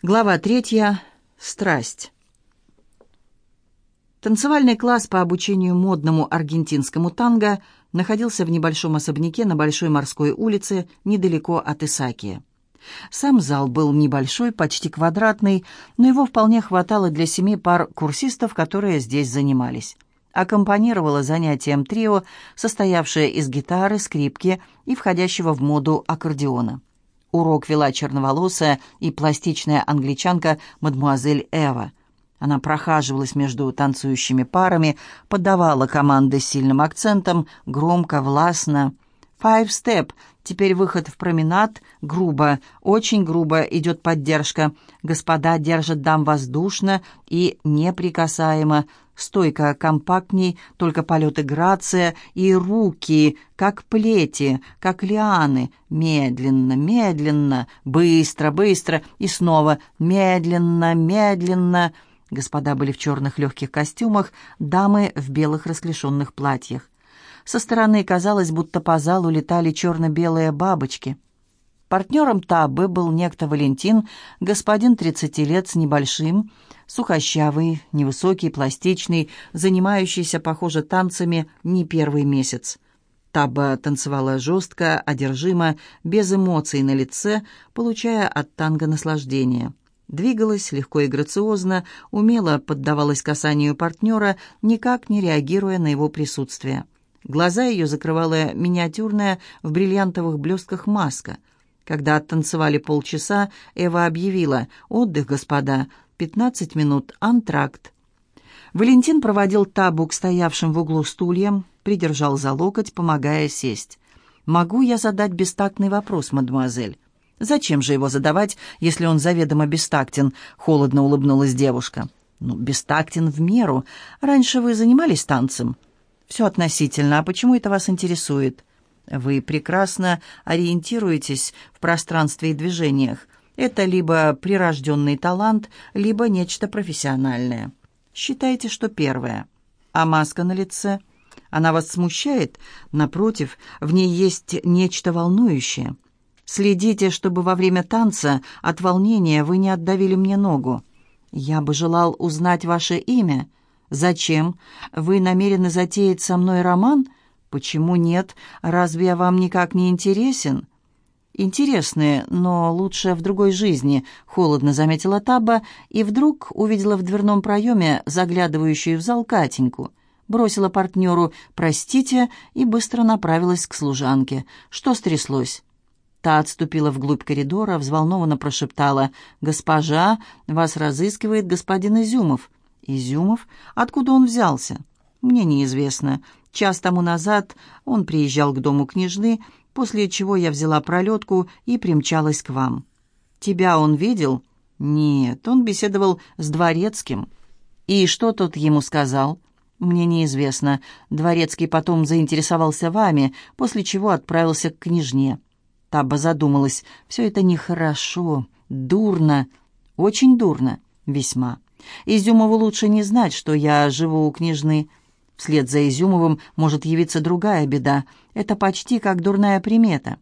Глава третья. Страсть. Танцевальный класс по обучению модному аргентинскому танго находился в небольшом особняке на Большой морской улице, недалеко от Исакия. Сам зал был небольшой, почти квадратный, но его вполне хватало для семи пар курсистов, которые здесь занимались. Аккомпанировало занятием трио, состоявшее из гитары, скрипки и входящего в моду аккордеона. Урок вела черноволосая и пластичная англичанка мадмуазель Эва. Она прохаживалась между танцующими парами, подавала команды с сильным акцентом, громко, властно. «Five step», теперь выход в променад, грубо, очень грубо идет поддержка. Господа держат дам воздушно и неприкасаемо, Стойка компактней, только полеты грация и руки, как плети, как лианы. Медленно, медленно, быстро, быстро и снова медленно, медленно. Господа были в черных легких костюмах, дамы в белых расклешенных платьях. Со стороны казалось, будто по залу летали черно-белые бабочки. Партнером Табы был некто Валентин, господин 30 лет с небольшим, сухощавый, невысокий, пластичный, занимающийся, похоже, танцами не первый месяц. Таба танцевала жестко, одержимо, без эмоций на лице, получая от танго наслаждение. Двигалась легко и грациозно, умело поддавалась касанию партнера, никак не реагируя на его присутствие. Глаза ее закрывала миниатюрная в бриллиантовых блестках маска. Когда оттанцевали полчаса, Эва объявила «Отдых, господа, Пятнадцать минут. Антракт. Валентин проводил табу к стоявшим в углу стульям, придержал за локоть, помогая сесть. «Могу я задать бестактный вопрос, мадемуазель?» «Зачем же его задавать, если он заведомо бестактен?» — холодно улыбнулась девушка. «Ну, бестактен в меру. Раньше вы занимались танцем?» «Все относительно. А почему это вас интересует?» «Вы прекрасно ориентируетесь в пространстве и движениях. Это либо прирожденный талант, либо нечто профессиональное. Считайте, что первое. А маска на лице? Она вас смущает? Напротив, в ней есть нечто волнующее. Следите, чтобы во время танца от волнения вы не отдавили мне ногу. Я бы желал узнать ваше имя. Зачем? Вы намерены затеять со мной роман? Почему нет? Разве я вам никак не интересен?» интересные, но лучше в другой жизни», — холодно заметила Таба и вдруг увидела в дверном проеме заглядывающую в зал Катеньку. Бросила партнеру «простите» и быстро направилась к служанке. Что стряслось? Та отступила вглубь коридора, взволнованно прошептала «Госпожа, вас разыскивает господин Изюмов». «Изюмов? Откуда он взялся?» «Мне неизвестно. Час тому назад он приезжал к дому княжны, после чего я взяла пролетку и примчалась к вам. Тебя он видел? Нет, он беседовал с дворецким. И что тот ему сказал? Мне неизвестно. Дворецкий потом заинтересовался вами, после чего отправился к княжне. Таба задумалась. Все это нехорошо, дурно, очень дурно, весьма. Изюмову лучше не знать, что я живу у княжны. Вслед за Изюмовым может явиться другая беда. Это почти как дурная примета.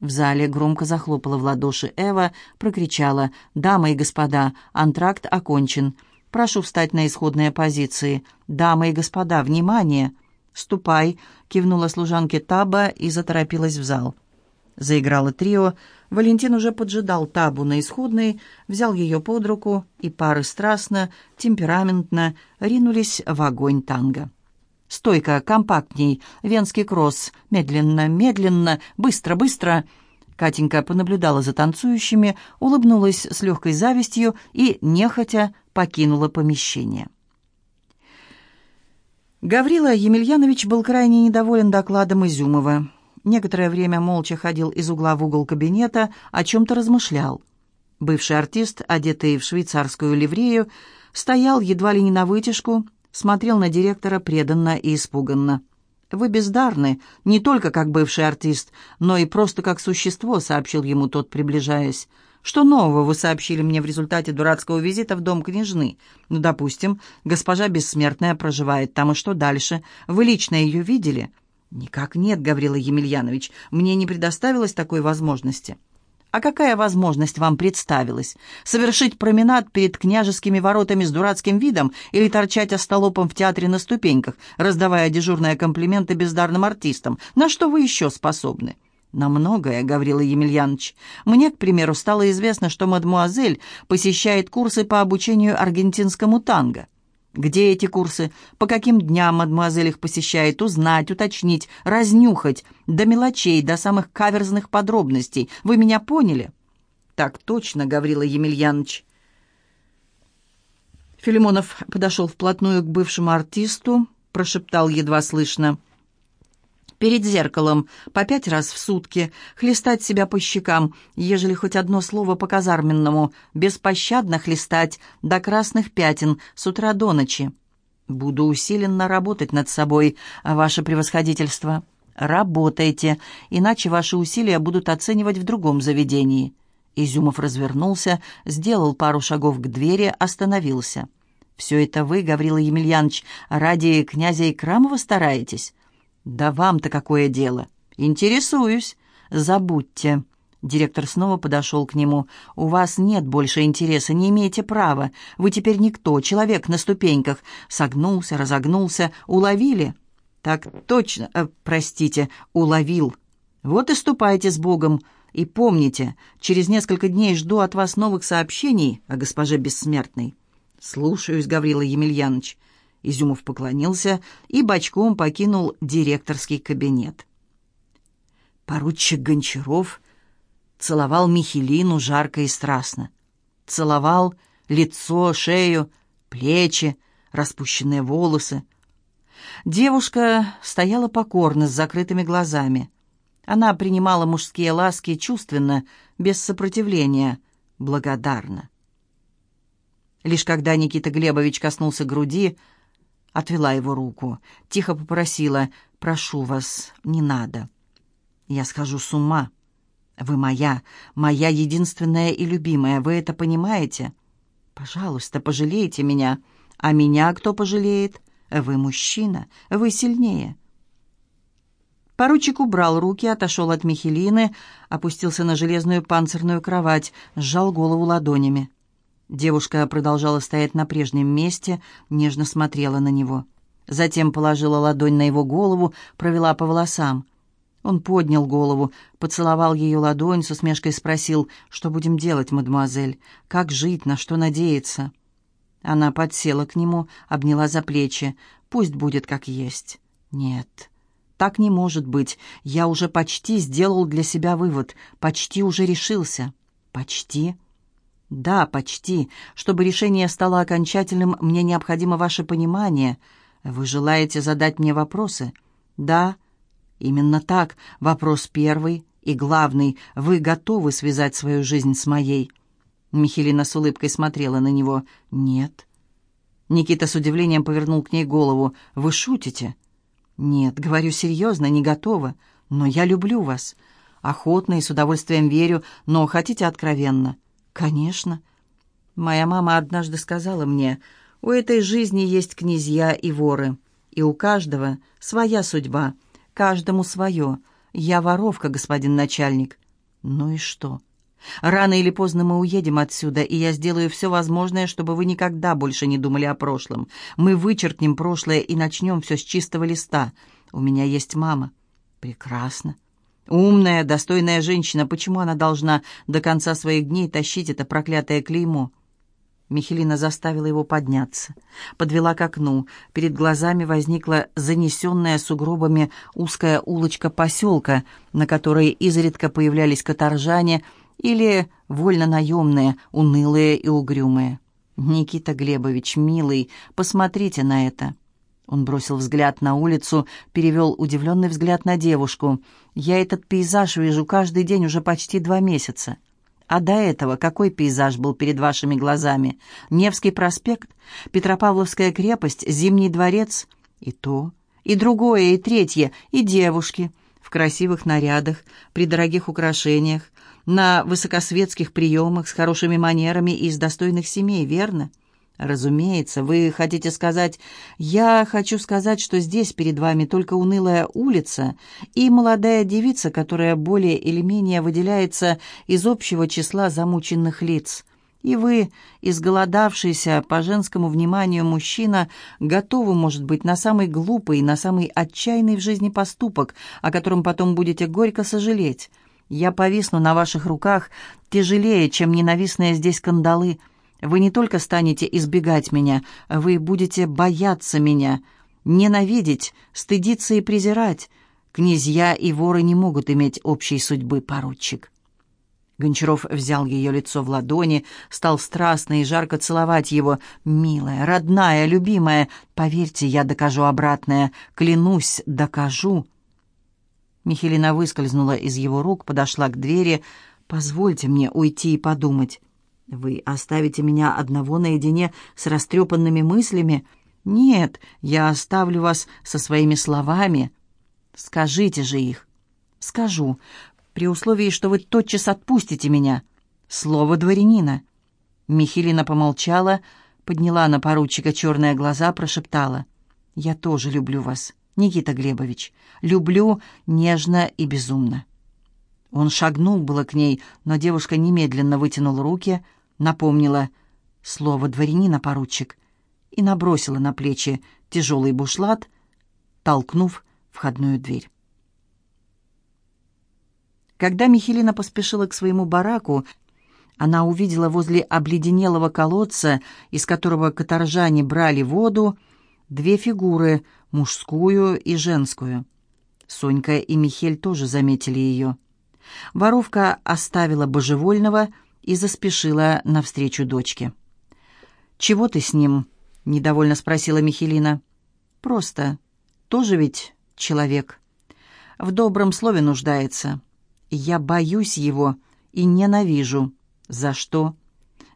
В зале громко захлопала в ладоши Эва, прокричала «Дамы и господа, антракт окончен. Прошу встать на исходные позиции. Дамы и господа, внимание!» «Ступай!» — кивнула служанке Таба и заторопилась в зал. Заиграло трио. Валентин уже поджидал Табу на исходной, взял ее под руку, и пары страстно, темпераментно ринулись в огонь танго. Стойка, компактней, венский кросс, медленно, медленно, быстро, быстро. Катенька понаблюдала за танцующими, улыбнулась с легкой завистью и, нехотя, покинула помещение. Гаврила Емельянович был крайне недоволен докладом Изюмова. Некоторое время молча ходил из угла в угол кабинета, о чем-то размышлял. Бывший артист, одетый в швейцарскую ливрею, стоял едва ли не на вытяжку, смотрел на директора преданно и испуганно. «Вы бездарны, не только как бывший артист, но и просто как существо», — сообщил ему тот, приближаясь. «Что нового вы сообщили мне в результате дурацкого визита в дом княжны? Ну, допустим, госпожа Бессмертная проживает там, и что дальше? Вы лично ее видели?» «Никак нет, Гаврила Емельянович, мне не предоставилось такой возможности». А какая возможность вам представилась? Совершить променад перед княжескими воротами с дурацким видом или торчать остолопом в театре на ступеньках, раздавая дежурные комплименты бездарным артистам? На что вы еще способны?» «На многое», — Гаврила Емельянович. «Мне, к примеру, стало известно, что мадмуазель посещает курсы по обучению аргентинскому танго». Где эти курсы? По каким дням мадемуазель их посещает? Узнать, уточнить, разнюхать. До мелочей, до самых каверзных подробностей. Вы меня поняли?» «Так точно, Гаврила Емельянович». Филимонов подошел вплотную к бывшему артисту, прошептал едва слышно перед зеркалом по пять раз в сутки, хлестать себя по щекам, ежели хоть одно слово по казарменному, беспощадно хлестать до красных пятен с утра до ночи. Буду усиленно работать над собой, ваше превосходительство. Работайте, иначе ваши усилия будут оценивать в другом заведении. Изюмов развернулся, сделал пару шагов к двери, остановился. «Все это вы, Гаврила Емельянович, ради князя Икрамова стараетесь?» «Да вам-то какое дело?» «Интересуюсь. Забудьте». Директор снова подошел к нему. «У вас нет больше интереса, не имеете права. Вы теперь никто, человек на ступеньках. Согнулся, разогнулся. Уловили?» «Так точно, э, простите, уловил. Вот и ступайте с Богом. И помните, через несколько дней жду от вас новых сообщений о госпоже Бессмертной». «Слушаюсь, Гаврила Емельянович». Изюмов поклонился и бочком покинул директорский кабинет. Поручик Гончаров целовал Михелину жарко и страстно. Целовал лицо, шею, плечи, распущенные волосы. Девушка стояла покорно, с закрытыми глазами. Она принимала мужские ласки чувственно, без сопротивления, благодарно. Лишь когда Никита Глебович коснулся груди, отвела его руку, тихо попросила «Прошу вас, не надо. Я схожу с ума. Вы моя, моя единственная и любимая, вы это понимаете? Пожалуйста, пожалейте меня. А меня кто пожалеет? Вы мужчина, вы сильнее». Поручик убрал руки, отошел от Михелины, опустился на железную панцирную кровать, сжал голову ладонями. Девушка продолжала стоять на прежнем месте, нежно смотрела на него. Затем положила ладонь на его голову, провела по волосам. Он поднял голову, поцеловал ее ладонь, с усмешкой спросил, «Что будем делать, мадемуазель? Как жить, на что надеяться?» Она подсела к нему, обняла за плечи. «Пусть будет как есть». «Нет, так не может быть. Я уже почти сделал для себя вывод, почти уже решился». «Почти?» «Да, почти. Чтобы решение стало окончательным, мне необходимо ваше понимание. Вы желаете задать мне вопросы?» «Да, именно так. Вопрос первый и главный. Вы готовы связать свою жизнь с моей?» Михелина с улыбкой смотрела на него. «Нет». Никита с удивлением повернул к ней голову. «Вы шутите?» «Нет, говорю серьезно, не готова. Но я люблю вас. Охотно и с удовольствием верю, но хотите откровенно?» «Конечно. Моя мама однажды сказала мне, у этой жизни есть князья и воры, и у каждого своя судьба, каждому свое. Я воровка, господин начальник». «Ну и что?» Рано или поздно мы уедем отсюда, и я сделаю все возможное, чтобы вы никогда больше не думали о прошлом. Мы вычеркнем прошлое и начнем все с чистого листа. У меня есть мама. Прекрасно. Умная, достойная женщина, почему она должна до конца своих дней тащить это проклятое клеймо? Михелина заставила его подняться, подвела к окну. Перед глазами возникла занесенная сугробами узкая улочка поселка, на которой изредка появлялись каторжане или вольно-наемные, унылые и угрюмые. «Никита Глебович, милый, посмотрите на это!» Он бросил взгляд на улицу, перевел удивленный взгляд на девушку. «Я этот пейзаж вижу каждый день уже почти два месяца. А до этого какой пейзаж был перед вашими глазами? Невский проспект, Петропавловская крепость, Зимний дворец? И то, и другое, и третье, и девушки в красивых нарядах, при дорогих украшениях, на высокосветских приемах, с хорошими манерами и из достойных семей, верно?» «Разумеется, вы хотите сказать...» «Я хочу сказать, что здесь перед вами только унылая улица и молодая девица, которая более или менее выделяется из общего числа замученных лиц. И вы, изголодавшийся по женскому вниманию мужчина, готовы, может быть, на самый глупый, на самый отчаянный в жизни поступок, о котором потом будете горько сожалеть. Я повисну на ваших руках тяжелее, чем ненавистные здесь кандалы». Вы не только станете избегать меня, вы будете бояться меня, ненавидеть, стыдиться и презирать. Князья и воры не могут иметь общей судьбы, поручик». Гончаров взял ее лицо в ладони, стал страстно и жарко целовать его. «Милая, родная, любимая, поверьте, я докажу обратное. Клянусь, докажу». Михелина выскользнула из его рук, подошла к двери. «Позвольте мне уйти и подумать. Вы оставите меня одного наедине с растрепанными мыслями? Нет, я оставлю вас со своими словами. Скажите же их. Скажу, при условии, что вы тотчас отпустите меня. Слово дворянина. Михилина помолчала, подняла на поручика черные глаза, прошептала. «Я тоже люблю вас, Никита Глебович. Люблю нежно и безумно». Он шагнул было к ней, но девушка немедленно вытянула руки, напомнила слово дворянина поручик и набросила на плечи тяжелый бушлат, толкнув входную дверь. Когда Михелина поспешила к своему бараку, она увидела возле обледенелого колодца, из которого каторжане брали воду, две фигуры, мужскую и женскую. Сонька и Михель тоже заметили ее. Воровка оставила божевольного и заспешила навстречу дочке. «Чего ты с ним?» — недовольно спросила Михелина. «Просто. Тоже ведь человек. В добром слове нуждается. Я боюсь его и ненавижу. За что?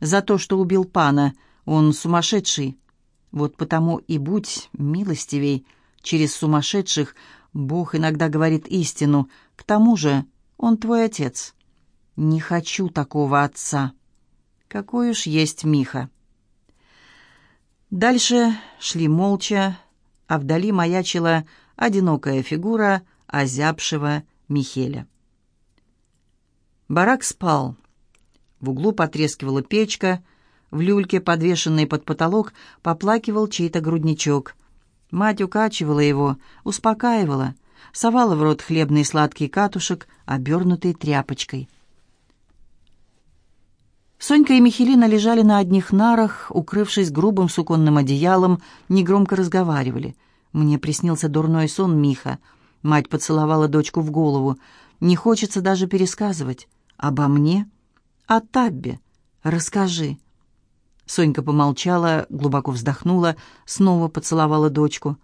За то, что убил пана. Он сумасшедший. Вот потому и будь милостивей. Через сумасшедших Бог иногда говорит истину. К тому же он твой отец. Не хочу такого отца. Какой уж есть Миха. Дальше шли молча, а вдали маячила одинокая фигура озябшего Михеля. Барак спал. В углу потрескивала печка, в люльке, подвешенной под потолок, поплакивал чей-то грудничок. Мать укачивала его, успокаивала, совала в рот хлебный сладкий катушек, обернутый тряпочкой. Сонька и Михелина лежали на одних нарах, укрывшись грубым суконным одеялом, негромко разговаривали. Мне приснился дурной сон Миха. Мать поцеловала дочку в голову. «Не хочется даже пересказывать. Обо мне? О Таббе. Расскажи». Сонька помолчала, глубоко вздохнула, снова поцеловала дочку.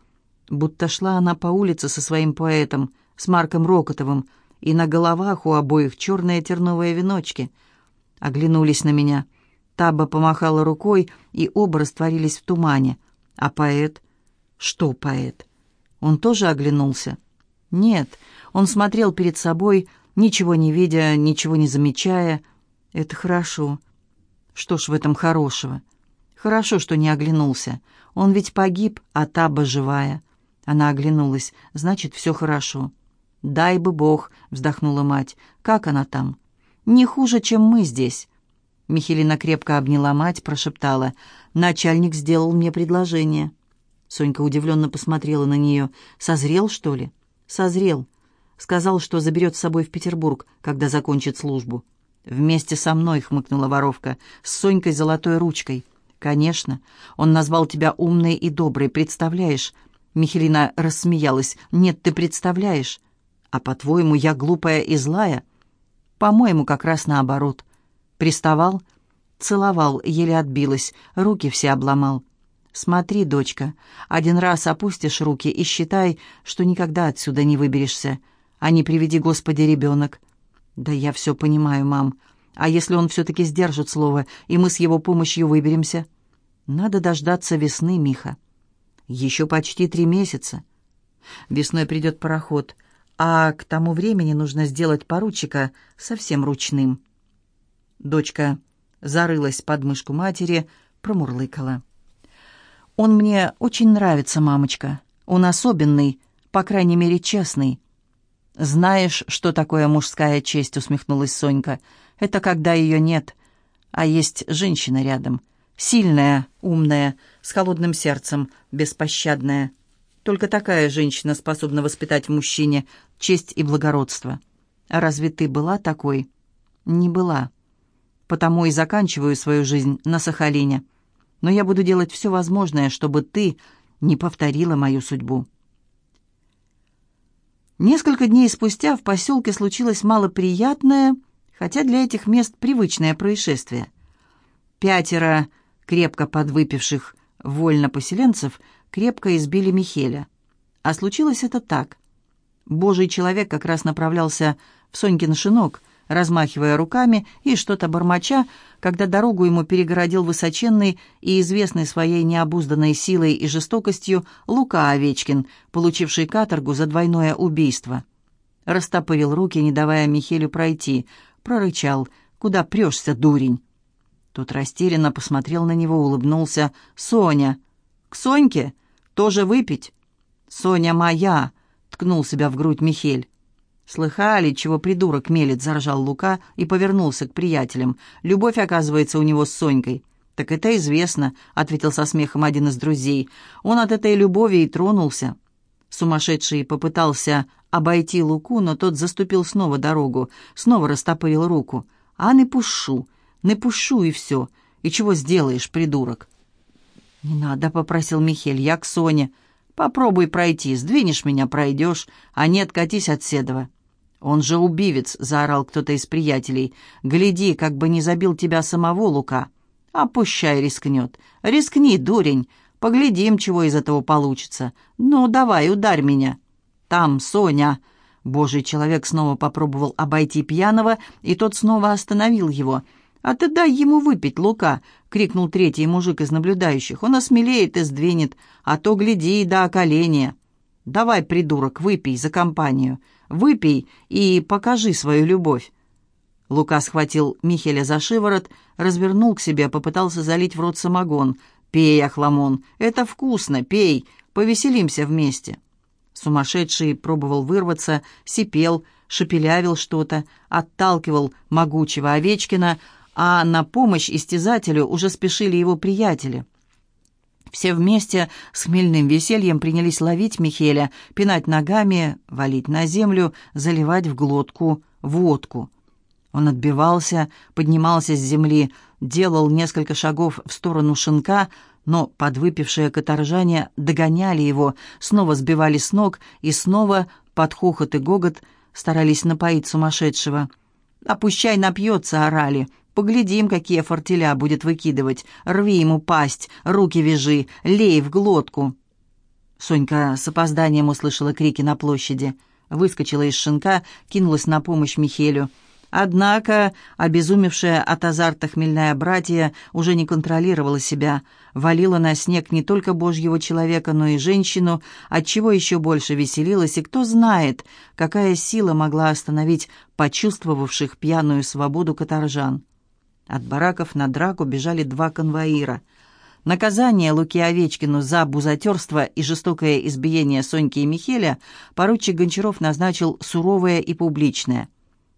Будто шла она по улице со своим поэтом, с Марком Рокотовым, и на головах у обоих черные терновые веночки. Оглянулись на меня. Таба помахала рукой, и оба растворились в тумане. А поэт? Что поэт? Он тоже оглянулся? Нет, он смотрел перед собой, ничего не видя, ничего не замечая. Это хорошо. Что ж в этом хорошего? Хорошо, что не оглянулся. Он ведь погиб, а Таба живая. Она оглянулась. Значит, все хорошо. «Дай бы Бог», — вздохнула мать. «Как она там?» «Не хуже, чем мы здесь». Михелина крепко обняла мать, прошептала. «Начальник сделал мне предложение». Сонька удивленно посмотрела на нее. «Созрел, что ли?» «Созрел. Сказал, что заберет с собой в Петербург, когда закончит службу». «Вместе со мной», — хмыкнула воровка, — «с Сонькой золотой ручкой». «Конечно. Он назвал тебя умной и доброй, представляешь?» Михелина рассмеялась. «Нет, ты представляешь. А по-твоему, я глупая и злая?» «По-моему, как раз наоборот. Приставал?» Целовал, еле отбилась, руки все обломал. «Смотри, дочка, один раз опустишь руки и считай, что никогда отсюда не выберешься. А не приведи, Господи, ребенок». «Да я все понимаю, мам. А если он все-таки сдержит слово, и мы с его помощью выберемся?» «Надо дождаться весны, Миха». «Еще почти три месяца. Весной придет пароход, а к тому времени нужно сделать поручика совсем ручным». Дочка зарылась под мышку матери, промурлыкала. «Он мне очень нравится, мамочка. Он особенный, по крайней мере, честный». «Знаешь, что такое мужская честь?» — усмехнулась Сонька. «Это когда ее нет, а есть женщина рядом. Сильная, умная, с холодным сердцем, беспощадная. Только такая женщина способна воспитать в мужчине честь и благородство. А разве ты была такой?» «Не была. Потому и заканчиваю свою жизнь на Сахалине. Но я буду делать все возможное, чтобы ты не повторила мою судьбу». Несколько дней спустя в поселке случилось малоприятное, хотя для этих мест привычное происшествие. Пятеро крепко подвыпивших вольно-поселенцев крепко избили Михеля. А случилось это так. Божий человек как раз направлялся в Сонькин шинок, размахивая руками и что-то бормоча, когда дорогу ему перегородил высоченный и известный своей необузданной силой и жестокостью Лука Овечкин, получивший каторгу за двойное убийство. Растопырил руки, не давая Михелю пройти, прорычал «Куда прешься, дурень?» Тот растерянно посмотрел на него, улыбнулся. «Соня! К Соньке? Тоже выпить?» «Соня моя!» — ткнул себя в грудь Михель. «Слыхали, чего придурок мелет?» — заржал Лука и повернулся к приятелям. «Любовь, оказывается, у него с Сонькой». «Так это известно», — ответил со смехом один из друзей. «Он от этой любови и тронулся». Сумасшедший попытался обойти Луку, но тот заступил снова дорогу, снова растопырил руку. «А не пушу, не пушу и все. И чего сделаешь, придурок?» «Не надо», — попросил Михель, — «я к Соне». «Попробуй пройти, сдвинешь меня, пройдешь, а нет, катись от Седова». «Он же убивец!» — заорал кто-то из приятелей. «Гляди, как бы не забил тебя самого Лука!» «А пущай рискнет! Рискни, дурень! Поглядим, чего из этого получится! Ну, давай, ударь меня!» «Там, Соня!» Божий человек снова попробовал обойти пьяного, и тот снова остановил его. «А ты дай ему выпить, Лука!» — крикнул третий мужик из наблюдающих. «Он осмелеет и сдвинет, а то гляди и до околения!» «Давай, придурок, выпей за компанию!» Выпей и покажи свою любовь». Лука схватил Михеля за шиворот, развернул к себе, попытался залить в рот самогон. «Пей, Ахламон, это вкусно, пей, повеселимся вместе». Сумасшедший пробовал вырваться, сипел, шепелявил что-то, отталкивал могучего Овечкина, а на помощь истязателю уже спешили его приятели — все вместе с хмельным весельем принялись ловить Михеля, пинать ногами, валить на землю, заливать в глотку водку. Он отбивался, поднимался с земли, делал несколько шагов в сторону шинка, но подвыпившие каторжане догоняли его, снова сбивали с ног и снова под хохот и гогот старались напоить сумасшедшего. «Опущай напьется!» — орали. Поглядим, какие фортеля будет выкидывать. Рви ему пасть, руки вяжи, лей в глотку». Сонька с опозданием услышала крики на площади. Выскочила из шинка, кинулась на помощь Михелю. Однако обезумевшая от азарта хмельная братья уже не контролировала себя, валила на снег не только божьего человека, но и женщину, отчего еще больше веселилась, и кто знает, какая сила могла остановить почувствовавших пьяную свободу каторжан. От бараков на драку бежали два конвоира. Наказание Луки Овечкину за бузатерство и жестокое избиение Соньки и Михеля поручик Гончаров назначил суровое и публичное.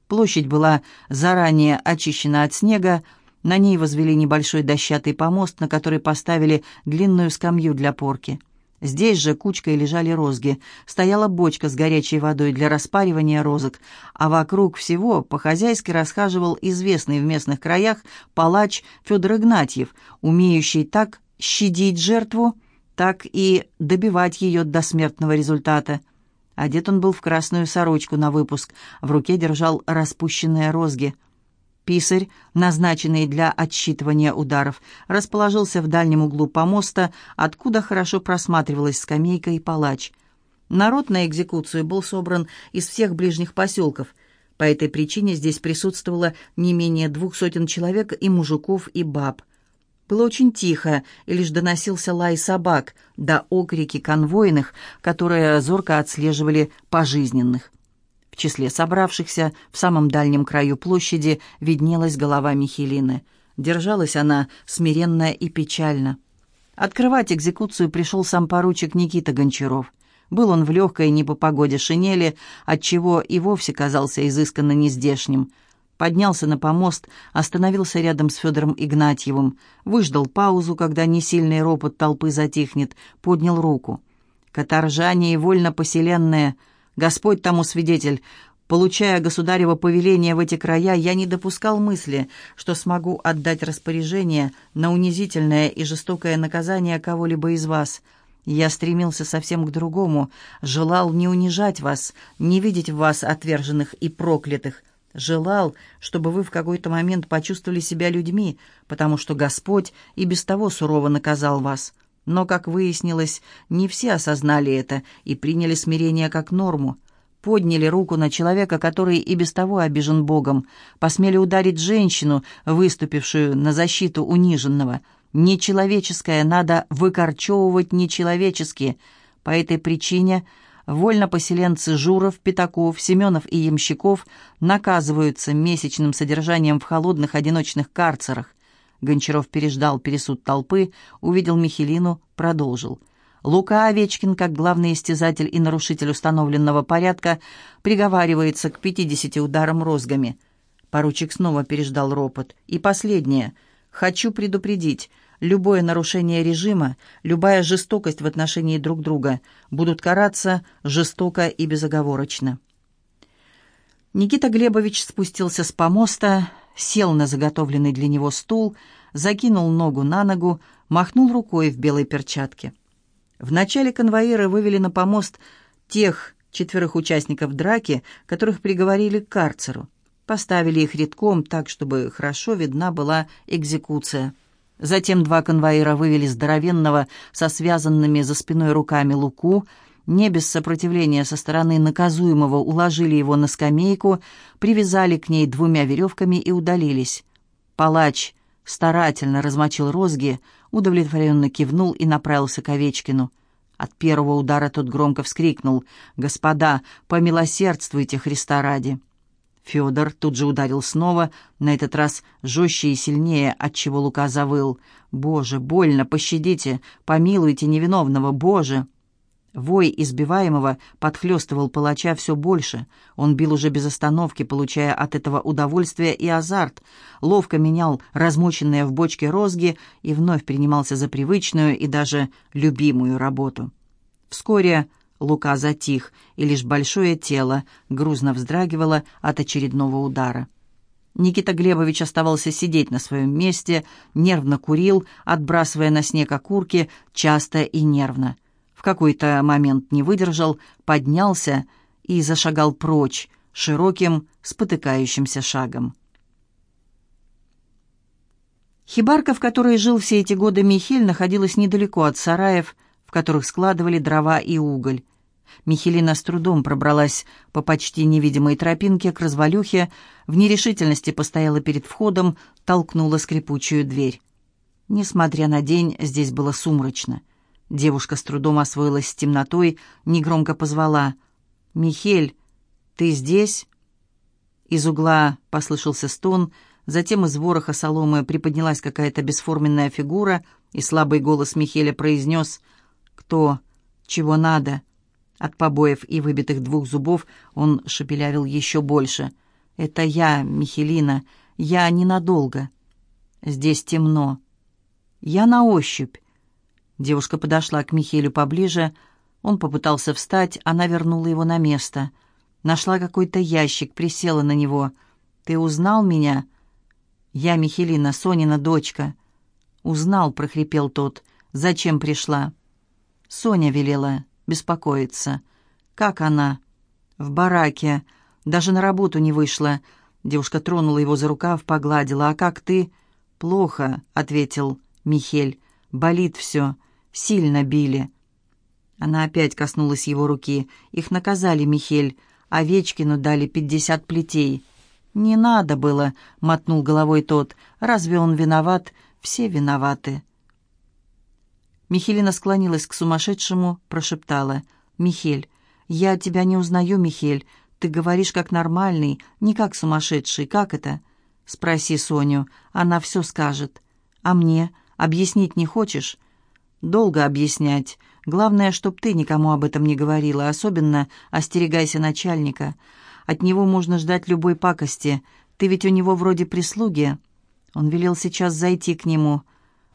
Площадь была заранее очищена от снега, на ней возвели небольшой дощатый помост, на который поставили длинную скамью для порки. Здесь же кучкой лежали розги. Стояла бочка с горячей водой для распаривания розок, а вокруг всего по-хозяйски расхаживал известный в местных краях палач Федор Игнатьев, умеющий так щадить жертву, так и добивать ее до смертного результата. Одет он был в красную сорочку на выпуск, в руке держал распущенные розги – Писарь, назначенный для отсчитывания ударов, расположился в дальнем углу помоста, откуда хорошо просматривалась скамейка и палач. Народ на экзекуцию был собран из всех ближних поселков. По этой причине здесь присутствовало не менее двух сотен человек и мужиков, и баб. Было очень тихо, и лишь доносился лай собак, да окрики конвойных, которые зорко отслеживали пожизненных. В числе собравшихся в самом дальнем краю площади виднелась голова Михелины. Держалась она смиренно и печально. Открывать экзекуцию пришел сам поручик Никита Гончаров. Был он в легкой не по погоде шинели, отчего и вовсе казался изысканно нездешним. Поднялся на помост, остановился рядом с Федором Игнатьевым, выждал паузу, когда несильный ропот толпы затихнет, поднял руку. «Каторжане и вольно поселенные, Господь тому свидетель, Получая государево повеление в эти края, я не допускал мысли, что смогу отдать распоряжение на унизительное и жестокое наказание кого-либо из вас. Я стремился совсем к другому, желал не унижать вас, не видеть в вас отверженных и проклятых, желал, чтобы вы в какой-то момент почувствовали себя людьми, потому что Господь и без того сурово наказал вас. Но, как выяснилось, не все осознали это и приняли смирение как норму подняли руку на человека, который и без того обижен Богом, посмели ударить женщину, выступившую на защиту униженного. Нечеловеческое надо выкорчевывать нечеловечески. По этой причине вольнопоселенцы Журов, Пятаков, Семенов и Ямщиков наказываются месячным содержанием в холодных одиночных карцерах. Гончаров переждал пересуд толпы, увидел Михелину, продолжил. Лука Овечкин, как главный истязатель и нарушитель установленного порядка, приговаривается к 50 ударам розгами. Поручик снова переждал ропот. И последнее. «Хочу предупредить. Любое нарушение режима, любая жестокость в отношении друг друга будут караться жестоко и безоговорочно». Никита Глебович спустился с помоста, сел на заготовленный для него стул, закинул ногу на ногу, махнул рукой в белой перчатке. Вначале конвоиры вывели на помост тех четверых участников драки, которых приговорили к карцеру. Поставили их редком так, чтобы хорошо видна была экзекуция. Затем два конвоира вывели здоровенного со связанными за спиной руками Луку, не без сопротивления со стороны наказуемого уложили его на скамейку, привязали к ней двумя веревками и удалились. Палач старательно размочил розги, удовлетворенно кивнул и направился к Овечкину. От первого удара тот громко вскрикнул «Господа, помилосердствуйте Христа ради!» Федор тут же ударил снова, на этот раз жестче и сильнее, отчего Лука завыл. «Боже, больно, пощадите, помилуйте невиновного, Боже!» Вой избиваемого подхлестывал палача все больше. Он бил уже без остановки, получая от этого удовольствие и азарт. Ловко менял размоченные в бочке розги и вновь принимался за привычную и даже любимую работу. Вскоре Лука затих, и лишь большое тело грузно вздрагивало от очередного удара. Никита Глебович оставался сидеть на своем месте, нервно курил, отбрасывая на снег окурки, часто и нервно – в какой-то момент не выдержал, поднялся и зашагал прочь широким, спотыкающимся шагом. Хибарка, в которой жил все эти годы Михель, находилась недалеко от сараев, в которых складывали дрова и уголь. Михелина с трудом пробралась по почти невидимой тропинке к развалюхе, в нерешительности постояла перед входом, толкнула скрипучую дверь. Несмотря на день, здесь было сумрачно. Девушка с трудом освоилась с темнотой, негромко позвала. «Михель, ты здесь?» Из угла послышался стон, затем из вороха соломы приподнялась какая-то бесформенная фигура, и слабый голос Михеля произнес «Кто? Чего надо?» От побоев и выбитых двух зубов он шепелявил еще больше. «Это я, Михелина, я ненадолго. Здесь темно. Я на ощупь. Девушка подошла к Михелю поближе. Он попытался встать, она вернула его на место. Нашла какой-то ящик, присела на него. «Ты узнал меня?» «Я Михелина, Сонина дочка». «Узнал», — прохрипел тот. «Зачем пришла?» Соня велела беспокоиться. «Как она?» «В бараке. Даже на работу не вышла». Девушка тронула его за рукав, погладила. «А как ты?» «Плохо», — ответил Михель. «Болит все. Сильно били». Она опять коснулась его руки. Их наказали, Михель. Овечкину дали пятьдесят плетей. «Не надо было», — мотнул головой тот. «Разве он виноват? Все виноваты». Михелина склонилась к сумасшедшему, прошептала. «Михель, я тебя не узнаю, Михель. Ты говоришь как нормальный, не как сумасшедший. Как это?» «Спроси Соню, она все скажет. А мне? Объяснить не хочешь?» Долго объяснять. Главное, чтоб ты никому об этом не говорила, особенно остерегайся начальника. От него можно ждать любой пакости. Ты ведь у него вроде прислуги. Он велел сейчас зайти к нему.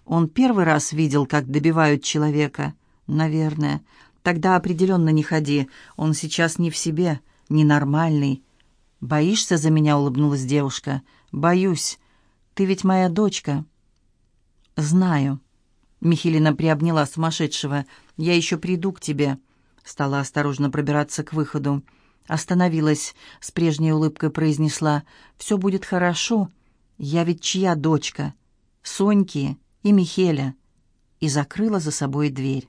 Он первый раз видел, как добивают человека. Наверное. Тогда определенно не ходи. Он сейчас не в себе, ненормальный. «Боишься за меня?» — улыбнулась девушка. «Боюсь. Ты ведь моя дочка». «Знаю». Михелина приобняла сумасшедшего. «Я еще приду к тебе». Стала осторожно пробираться к выходу. Остановилась, с прежней улыбкой произнесла. «Все будет хорошо. Я ведь чья дочка? Соньки и Михеля». И закрыла за собой дверь.